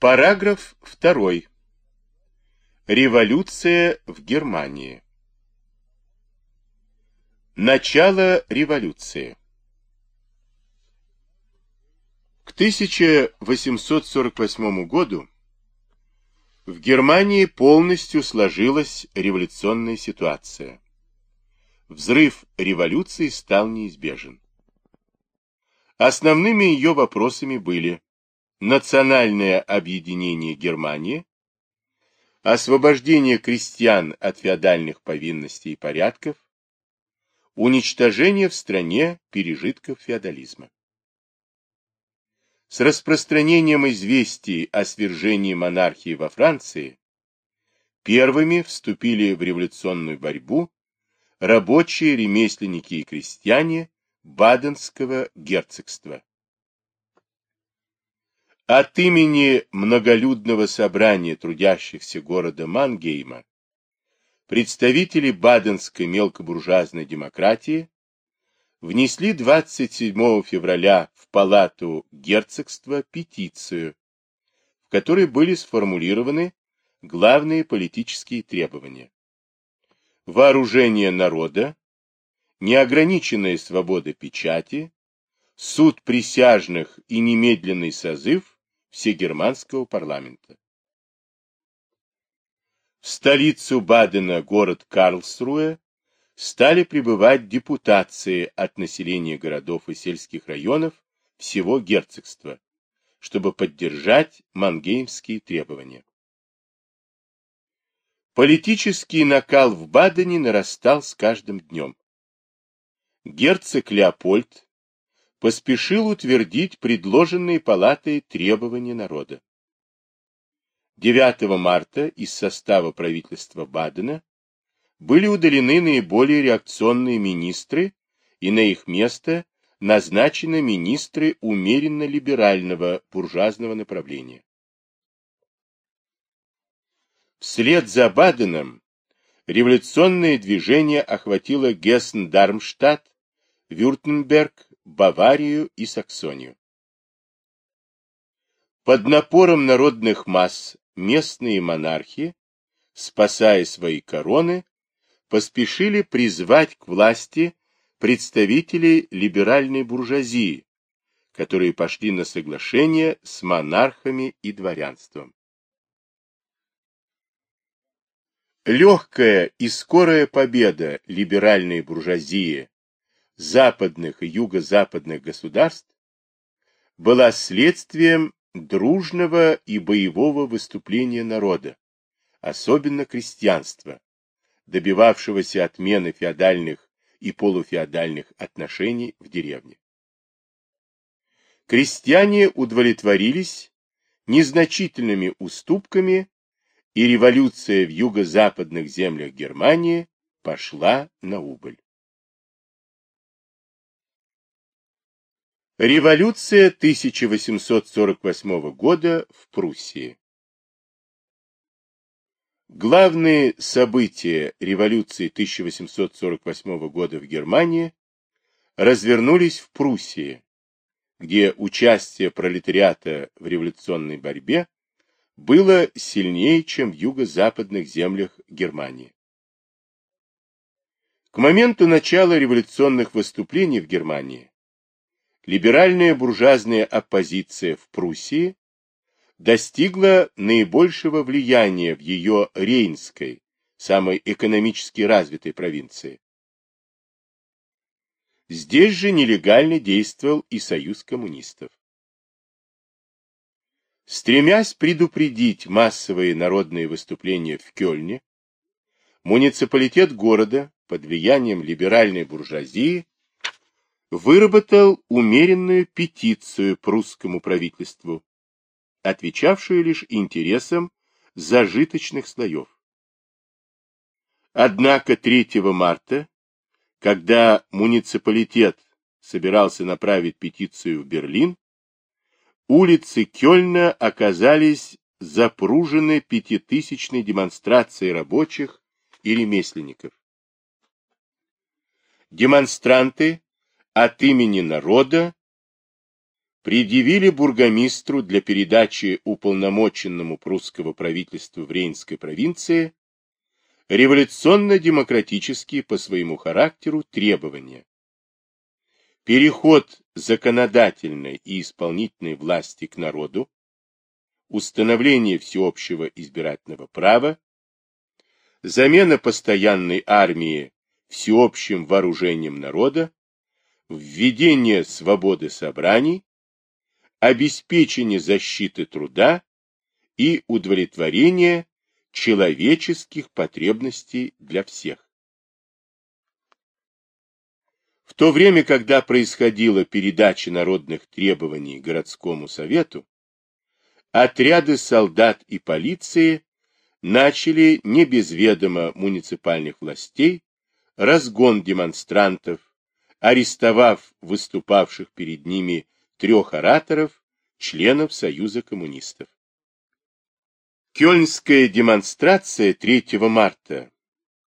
Параграф 2. Революция в Германии. Начало революции. К 1848 году в Германии полностью сложилась революционная ситуация. Взрыв революции стал неизбежен. Основными ее вопросами были национальное объединение Германии, освобождение крестьян от феодальных повинностей и порядков, уничтожение в стране пережитков феодализма. С распространением известий о свержении монархии во Франции первыми вступили в революционную борьбу рабочие, ремесленники и крестьяне Баденского герцогства. От имени многолюдного собрания трудящихся города Мангейма представители баденской мелкобуржуазной демократии внесли 27 февраля в палату герцогства петицию, в которой были сформулированы главные политические требования. Вооружение народа, неограниченная свобода печати, суд присяжных и немедленный созыв всегерманского парламента. В столицу Бадена, город Карлсруэ, стали прибывать депутации от населения городов и сельских районов всего герцогства, чтобы поддержать мангеймские требования. Политический накал в Бадене нарастал с каждым днем. Герцог Леопольд поспешил утвердить предложенные палатой требования народа. 9 марта из состава правительства Бадена были удалены наиболее реакционные министры, и на их место назначены министры умеренно-либерального буржуазного направления. Вслед за Баденом революционное движение охватило Гессен-Дармштадт, Вюртемберг, Баварию и Саксонию. Под напором народных масс местные монархи, спасая свои короны, поспешили призвать к власти представителей либеральной буржуазии, которые пошли на соглашение с монархами и дворянством. Легкая и скорая победа либеральной буржуазии западных и юго-западных государств была следствием дружного и боевого выступления народа, особенно крестьянства, добивавшегося отмены феодальных и полуфеодальных отношений в деревне. Крестьяне удовлетворились незначительными уступками, и революция в юго-западных землях Германии пошла на убыль. Революция 1848 года в Пруссии Главные события революции 1848 года в Германии развернулись в Пруссии, где участие пролетариата в революционной борьбе было сильнее, чем в юго-западных землях Германии. К моменту начала революционных выступлений в Германии либеральная буржуазная оппозиция в Пруссии достигла наибольшего влияния в ее Рейнской, самой экономически развитой провинции. Здесь же нелегально действовал и союз коммунистов. Стремясь предупредить массовые народные выступления в Кёльне, муниципалитет города под влиянием либеральной буржуазии выработал умеренную петицию прусскому правительству, отвечавшую лишь интересам зажиточных слоев. Однако 3 марта, когда муниципалитет собирался направить петицию в Берлин, улицы Кёльна оказались запружены пятитысячной демонстрацией рабочих и ремесленников. Демонстранты от имени народа предъявили бургомистру для передачи уполномоченному прусского правительства в Рейнской провинции революционно-демократические по своему характеру требования. Переход законодательной и исполнительной власти к народу, установление всеобщего избирательного права, замена постоянной армии всеобщим вооружением народа, введение свободы собраний, обеспечение защиты труда и удовлетворение человеческих потребностей для всех. В то время, когда происходила передача народных требований городскому совету, отряды солдат и полиции начали не без ведома муниципальных властей разгон демонстрантов, арестовав выступавших перед ними трех ораторов, членов Союза коммунистов. Кёльнская демонстрация 3 марта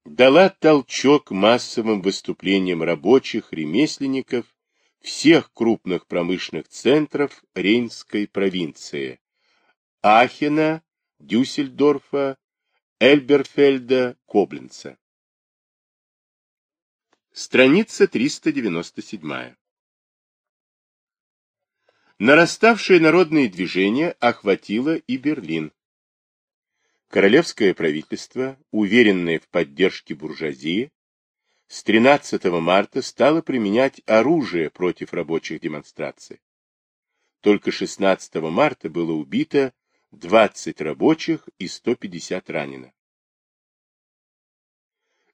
дала толчок массовым выступлениям рабочих, ремесленников всех крупных промышленных центров Рейнской провинции – Ахена, Дюссельдорфа, Эльберфельда, Коблинца. Страница 397. Нараставшее народное движение охватило и Берлин. Королевское правительство, уверенное в поддержке буржуазии, с 13 марта стало применять оружие против рабочих демонстраций. Только 16 марта было убито 20 рабочих и 150 ранено.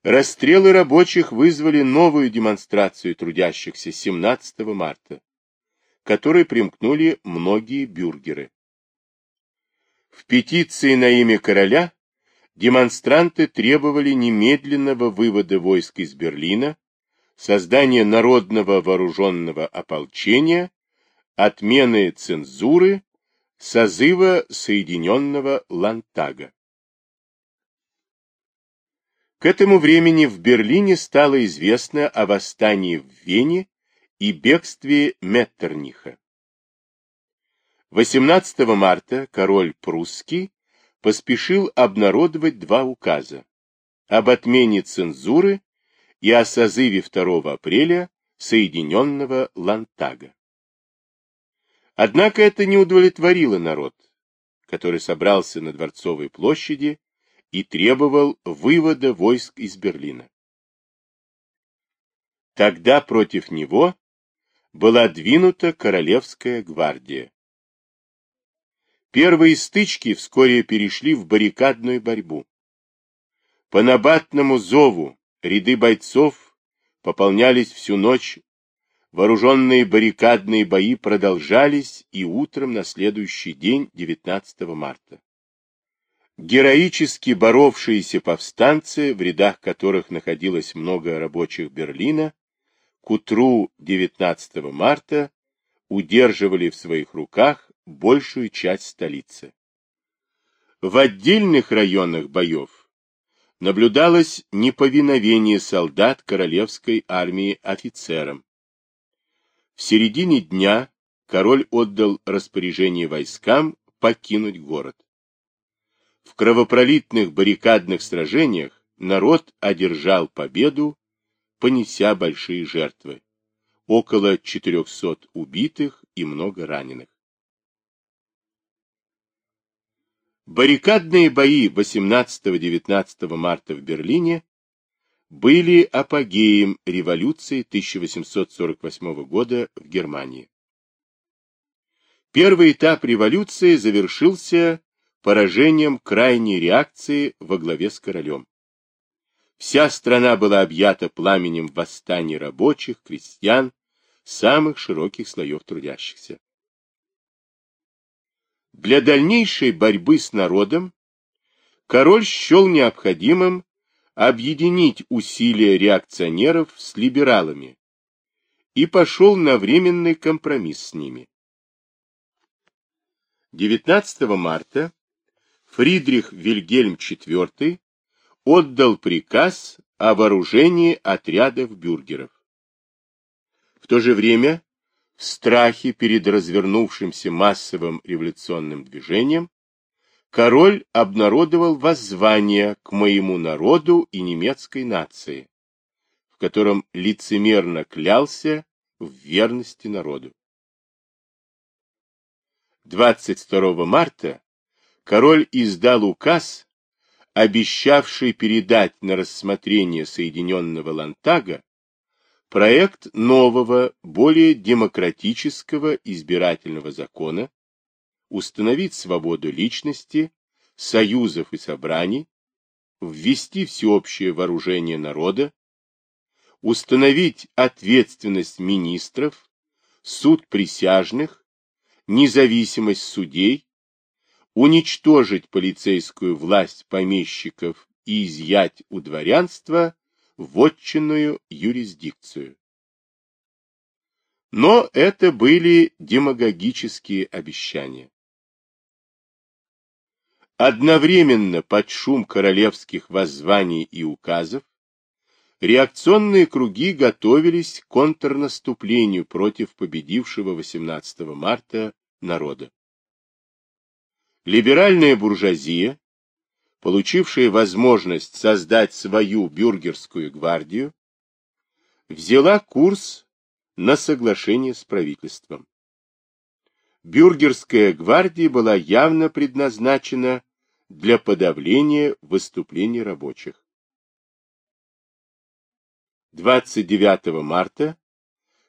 Расстрелы рабочих вызвали новую демонстрацию трудящихся 17 марта, к которой примкнули многие бюргеры. В петиции на имя короля демонстранты требовали немедленного вывода войск из Берлина, создания народного вооруженного ополчения, отмены цензуры созыва Соединенного Лантага. К этому времени в Берлине стало известно о восстании в Вене и бегстве Меттерниха. 18 марта король прусский поспешил обнародовать два указа об отмене цензуры и о созыве 2 апреля Соединенного Лантага. Однако это не удовлетворило народ, который собрался на Дворцовой площади и требовал вывода войск из Берлина. Тогда против него была двинута Королевская гвардия. Первые стычки вскоре перешли в баррикадную борьбу. По набатному зову ряды бойцов пополнялись всю ночь Вооруженные баррикадные бои продолжались и утром на следующий день, 19 марта. Героически боровшиеся повстанцы, в рядах которых находилось много рабочих Берлина, к утру 19 марта удерживали в своих руках большую часть столицы. В отдельных районах боев наблюдалось неповиновение солдат королевской армии офицерам, в середине дня король отдал распоряжение войскам покинуть город. В кровопролитных баррикадных сражениях народ одержал победу, понеся большие жертвы. Около 400 убитых и много раненых. Баррикадные бои 18-19 марта в Берлине были апогеем революции 1848 года в Германии. Первый этап революции завершился поражением крайней реакции во главе с королем. Вся страна была объята пламенем восстаний рабочих, крестьян, самых широких слоев трудящихся. Для дальнейшей борьбы с народом король счел необходимым объединить усилия реакционеров с либералами и пошел на временный компромисс с ними. 19 марта Фридрих Вильгельм IV отдал приказ о вооружении отрядов бюргеров. В то же время В страхе перед развернувшимся массовым революционным движением король обнародовал воззвание к моему народу и немецкой нации, в котором лицемерно клялся в верности народу. 22 марта король издал указ, обещавший передать на рассмотрение Соединенного Лантага проект нового, более демократического избирательного закона, установить свободу личности, союзов и собраний, ввести всеобщее вооружение народа, установить ответственность министров, суд присяжных, независимость судей, уничтожить полицейскую власть помещиков и изъять у дворянства вотчинную юрисдикцию. Но это были демагогические обещания. Одновременно под шум королевских воззваний и указов реакционные круги готовились к контрнаступлению против победившего 18 марта народа. Либеральная буржуазия, получившая возможность создать свою бюргерскую гвардию, взяла курс на соглашение с правительством. Бюргерская гвардия была явно предназначена для подавления выступлений рабочих. 29 марта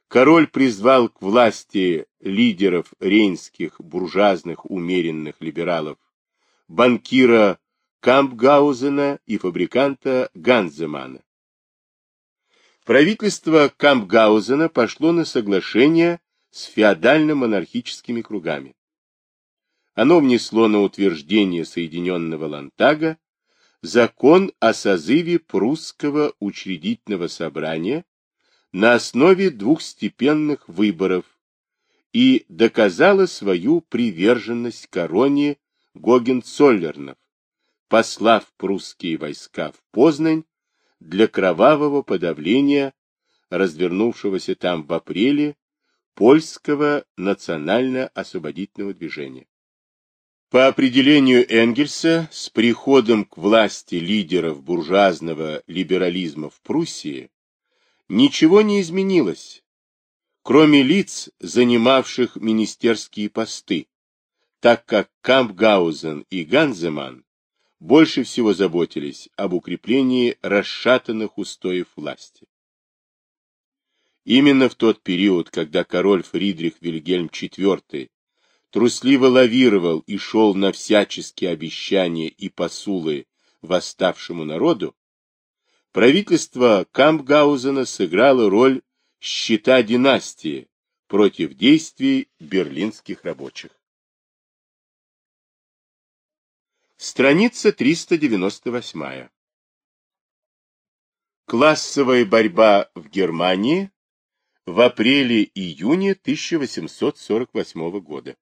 король призвал к власти лидеров рейнских буржуазных умеренных либералов, банкира Кампгаузена и фабриканта Ганземана. Правительство Кампгаузена пошло на соглашение с феодально-монархическими кругами. Оно внесло на утверждение Соединенного Лантага закон о созыве прусского учредительного собрания на основе двухстепенных выборов и доказало свою приверженность короне Гогенцоллернов, послав прусские войска в Познань для кровавого подавления развернувшегося там в апреле польского национально-освободительного движения. По определению Энгельса, с приходом к власти лидеров буржуазного либерализма в Пруссии ничего не изменилось, кроме лиц, занимавших министерские посты, так как Кампгаузен и Ганземан больше всего заботились об укреплении расшатанных устоев власти. Именно в тот период, когда король Фридрих Вильгельм IV трусливо лавировал и шел на всяческие обещания и посулы восставшему народу, правительство Кампгаузена сыграло роль щита династии против действий берлинских рабочих. Страница 398. Классовая борьба в Германии в апреле-июне 1848 года.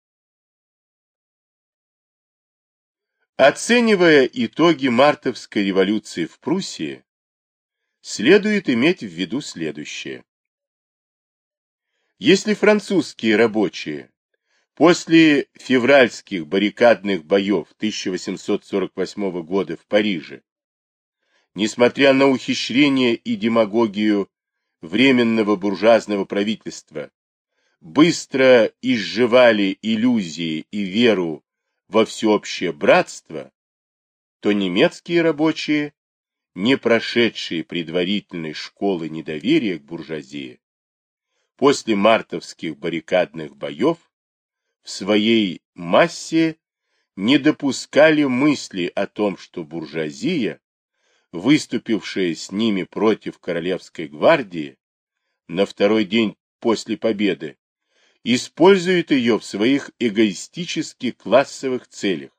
Оценивая итоги мартовской революции в Пруссии, следует иметь в виду следующее. Если французские рабочие после февральских баррикадных боев 1848 года в Париже, несмотря на ухищрение и демагогию Временного буржуазного правительства быстро изживали иллюзии и веру во всеобщее братство, то немецкие рабочие, не прошедшие предварительной школы недоверия к буржуазии, после мартовских баррикадных боев в своей массе не допускали мысли о том, что буржуазия выступившая с ними против Королевской гвардии на второй день после победы, использует ее в своих эгоистических классовых целях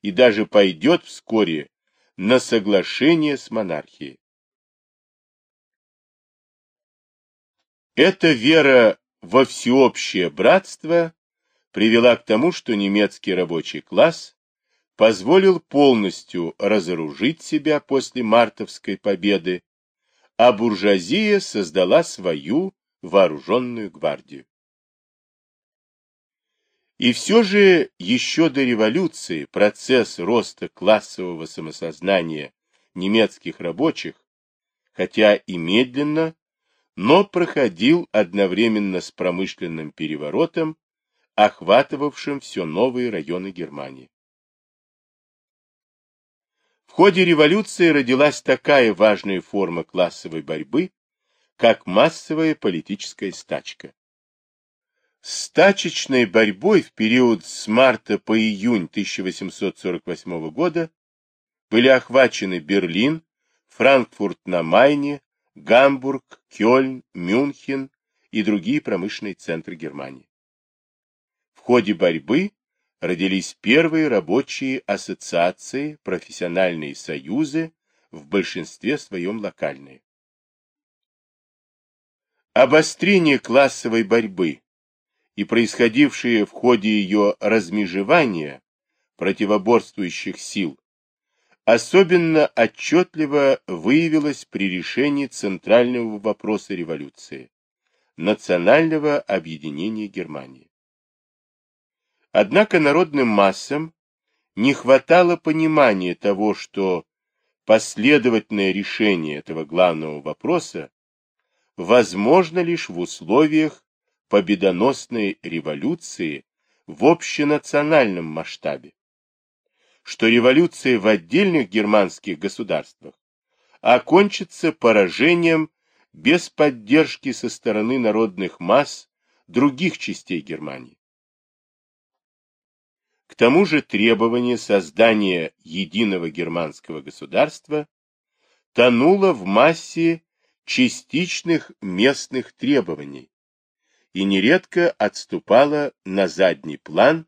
и даже пойдет вскоре на соглашение с монархией. Эта вера во всеобщее братство привела к тому, что немецкий рабочий класс позволил полностью разоружить себя после мартовской победы, а буржуазия создала свою вооруженную гвардию. И все же еще до революции процесс роста классового самосознания немецких рабочих, хотя и медленно, но проходил одновременно с промышленным переворотом, охватывавшим все новые районы Германии. В ходе революции родилась такая важная форма классовой борьбы, как массовая политическая стачка. Стачечной борьбой в период с марта по июнь 1848 года были охвачены Берлин, Франкфурт на Майне, Гамбург, Кёльн, Мюнхен и другие промышленные центры Германии. В ходе борьбы родились первые рабочие ассоциации, профессиональные союзы, в большинстве своем локальные. Обострение классовой борьбы и происходившее в ходе ее размежевания противоборствующих сил особенно отчетливо выявилось при решении центрального вопроса революции – национального объединения Германии. Однако народным массам не хватало понимания того, что последовательное решение этого главного вопроса возможно лишь в условиях победоносной революции в общенациональном масштабе, что революция в отдельных германских государствах окончится поражением без поддержки со стороны народных масс других частей Германии. К тому же требование создания единого германского государства тонуло в массе частичных местных требований и нередко отступало на задний план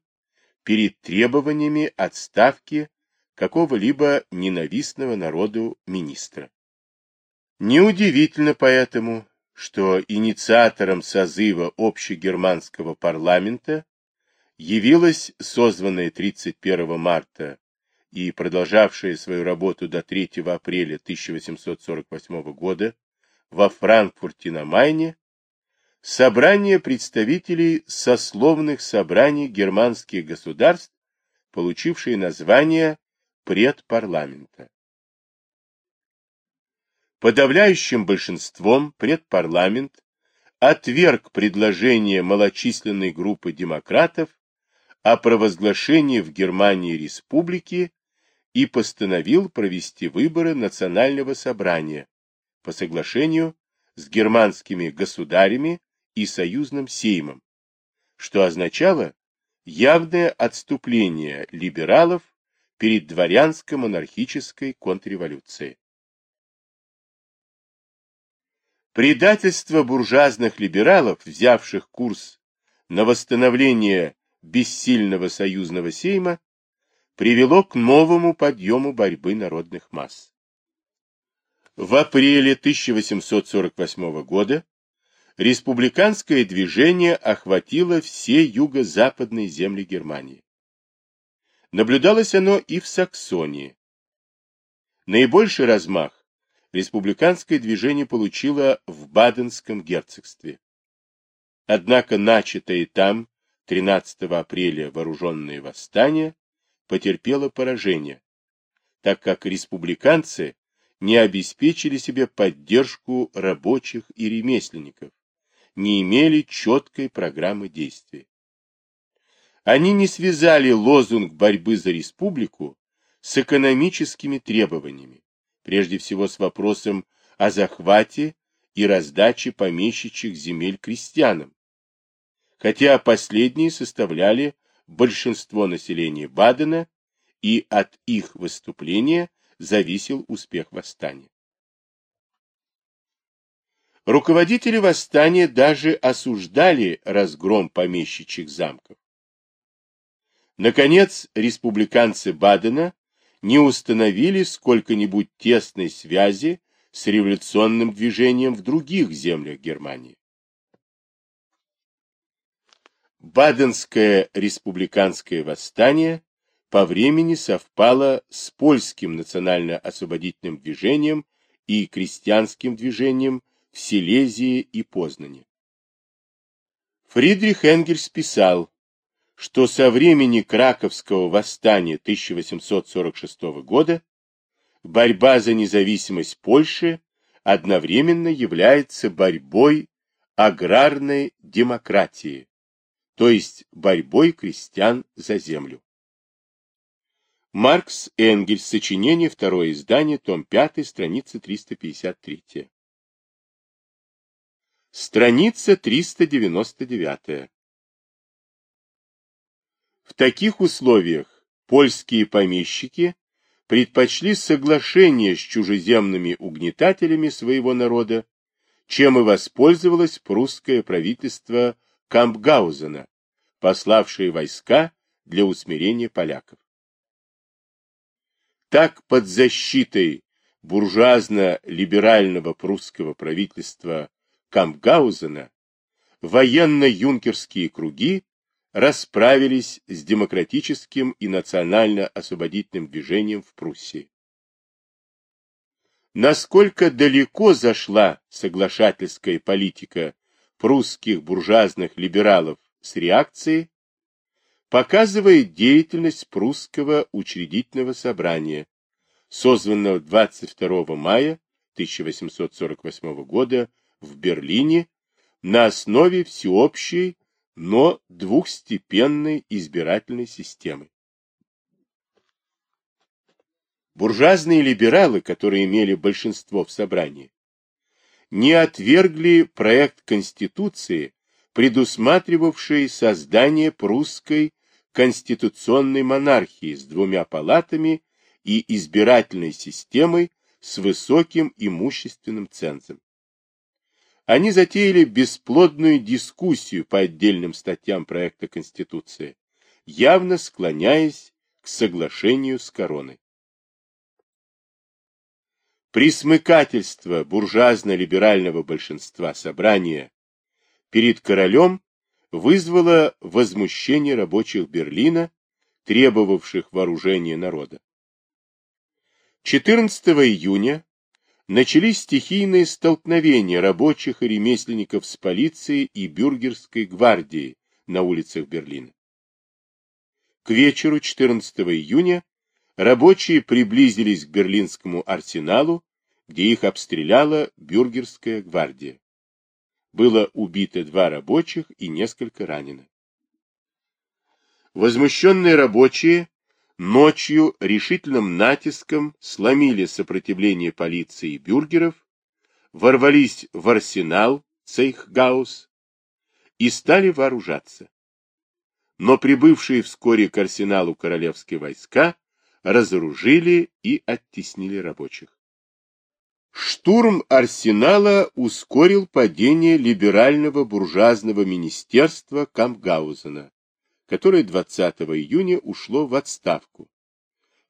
перед требованиями отставки какого-либо ненавистного народу министра. Неудивительно поэтому, что инициатором созыва общегерманского парламента явилась созванная 31 марта и продолжавшая свою работу до 3 апреля 1848 года во Франкфурте на Майне собрание представителей сословных собраний германских государств, получившие название предпарламента. Подавляющим большинством предпарламент отверг предложение малочисленной группы демократов о провозглашении в Германии республики и постановил провести выборы национального собрания по соглашению с германскими государями и союзным сеймом, что означало явное отступление либералов перед дворянско-монархической контрреволюцией. Предательство буржуазных либералов, взявших курс на восстановление бессильного союзного сейма привело к новому подъему борьбы народных масс. В апреле 1848 года республиканское движение охватило все юго-западные земли Германии. Наблюдалось оно и в Саксонии. Наибольший размах республиканское движение получило в Баденском герцогстве. Однако начатое там 13 апреля вооруженное восстание потерпело поражение, так как республиканцы не обеспечили себе поддержку рабочих и ремесленников, не имели четкой программы действий. Они не связали лозунг борьбы за республику с экономическими требованиями, прежде всего с вопросом о захвате и раздаче помещичьих земель крестьянам, хотя последние составляли большинство населения Бадена, и от их выступления зависел успех восстания. Руководители восстания даже осуждали разгром помещичьих замков. Наконец, республиканцы Бадена не установили сколько-нибудь тесной связи с революционным движением в других землях Германии. Баденское республиканское восстание по времени совпало с польским национально-освободительным движением и крестьянским движением в Силезии и Познане. Фридрих Энгельс писал, что со времени Краковского восстания 1846 года борьба за независимость Польши одновременно является борьбой аграрной демократии, то есть борьбой крестьян за землю. Маркс Энгельс, сочинение, второе издание, том 5, страница 353. Страница 399. В таких условиях польские помещики предпочли соглашение с чужеземными угнетателями своего народа, чем и воспользовалось прусское правительство Кампгаузена, пославшее войска для усмирения поляков. Так под защитой буржуазно-либерального прусского правительства Кампгаузена военно-юнкерские круги расправились с демократическим и национально-освободительным движением в Пруссии. Насколько далеко зашла соглашательская политика прусских буржуазных либералов с реакцией, показывает деятельность прусского учредительного собрания, созванного 22 мая 1848 года в Берлине на основе всеобщей но двухстепенной избирательной системы. Буржуазные либералы, которые имели большинство в собрании, не отвергли проект Конституции, предусматривавший создание прусской конституционной монархии с двумя палатами и избирательной системой с высоким имущественным цензом они затеяли бесплодную дискуссию по отдельным статьям проекта Конституции, явно склоняясь к соглашению с короной. Присмыкательство буржуазно-либерального большинства собрания перед королем вызвало возмущение рабочих Берлина, требовавших вооружения народа. 14 июня начались стихийные столкновения рабочих и ремесленников с полицией и бюргерской гвардией на улицах Берлина. К вечеру 14 июня рабочие приблизились к берлинскому арсеналу, где их обстреляла бюргерская гвардия. Было убито два рабочих и несколько ранено. Возмущенные рабочие ночью решительным натиском сломили сопротивление полиции и бюргеров, ворвались в арсенал Цейхгаус и стали вооружаться. Но прибывшие вскоре к арсеналу королевские войска разоружили и оттеснили рабочих. Штурм арсенала ускорил падение либерального буржуазного министерства Кампгаузена, которое 20 июня ушло в отставку.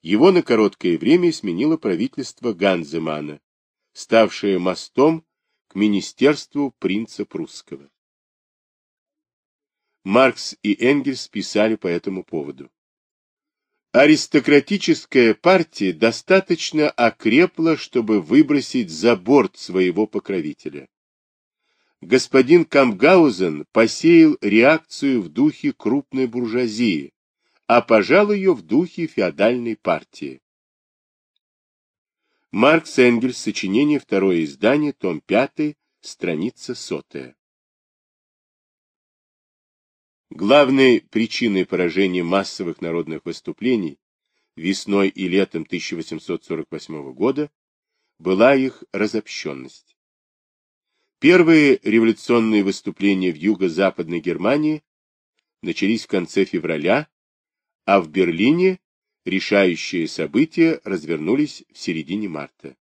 Его на короткое время сменило правительство Ганземана, ставшее мостом к министерству принца прусского. Маркс и Энгельс писали по этому поводу. Аристократическая партия достаточно окрепла, чтобы выбросить за борт своего покровителя господин Камгаузен посеял реакцию в духе крупной буржуазии, а пожал ее в духе феодальной партии. Маркс Энгельс, сочинение, второе издание, том 5, страница сотая. Главной причиной поражения массовых народных выступлений весной и летом 1848 года была их разобщенность. Первые революционные выступления в юго-западной Германии начались в конце февраля, а в Берлине решающие события развернулись в середине марта.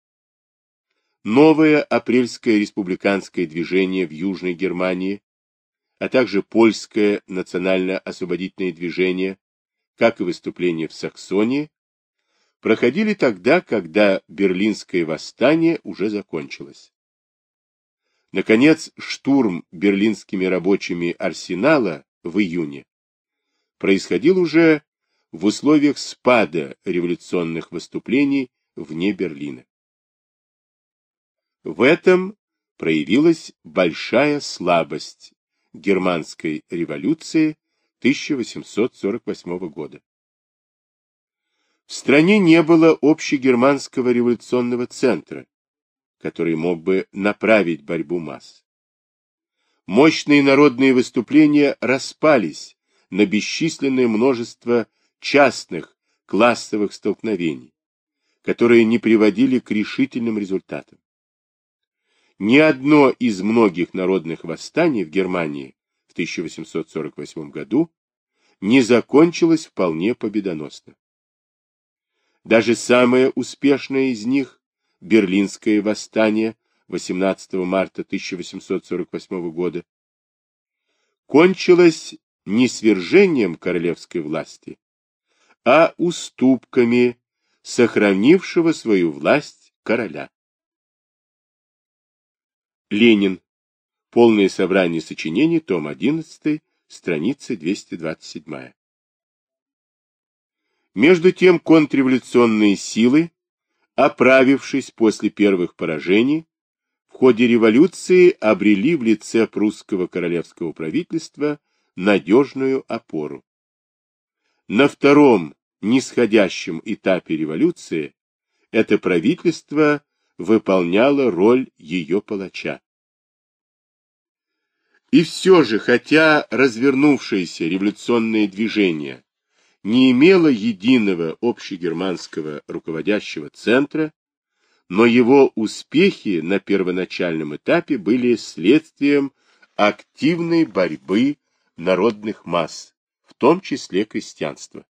Новое апрельское республиканское движение в Южной Германии, а также польское национально-освободительное движение, как и выступления в Саксонии, проходили тогда, когда Берлинское восстание уже закончилось. Наконец, штурм берлинскими рабочими арсенала в июне происходил уже в условиях спада революционных выступлений вне Берлина. В этом проявилась большая слабость германской революции 1848 года. В стране не было общегерманского революционного центра, который мог бы направить борьбу масс. Мощные народные выступления распались на бесчисленное множество частных классовых столкновений, которые не приводили к решительным результатам. Ни одно из многих народных восстаний в Германии в 1848 году не закончилось вполне победоносно. Даже самое успешное из них, Берлинское восстание 18 марта 1848 года, кончилось не свержением королевской власти, а уступками сохранившего свою власть короля. Ленин. Полное собрание сочинений, том 11, страница 227. Между тем контрреволюционные силы, оправившись после первых поражений, в ходе революции обрели в лице прусского королевского правительства надежную опору. На втором нисходящем этапе революции это правительство выполняла роль ее палача. И все же, хотя развернувшееся революционное движение не имело единого общегерманского руководящего центра, но его успехи на первоначальном этапе были следствием активной борьбы народных масс, в том числе крестьянства.